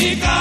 de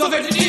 Sorvete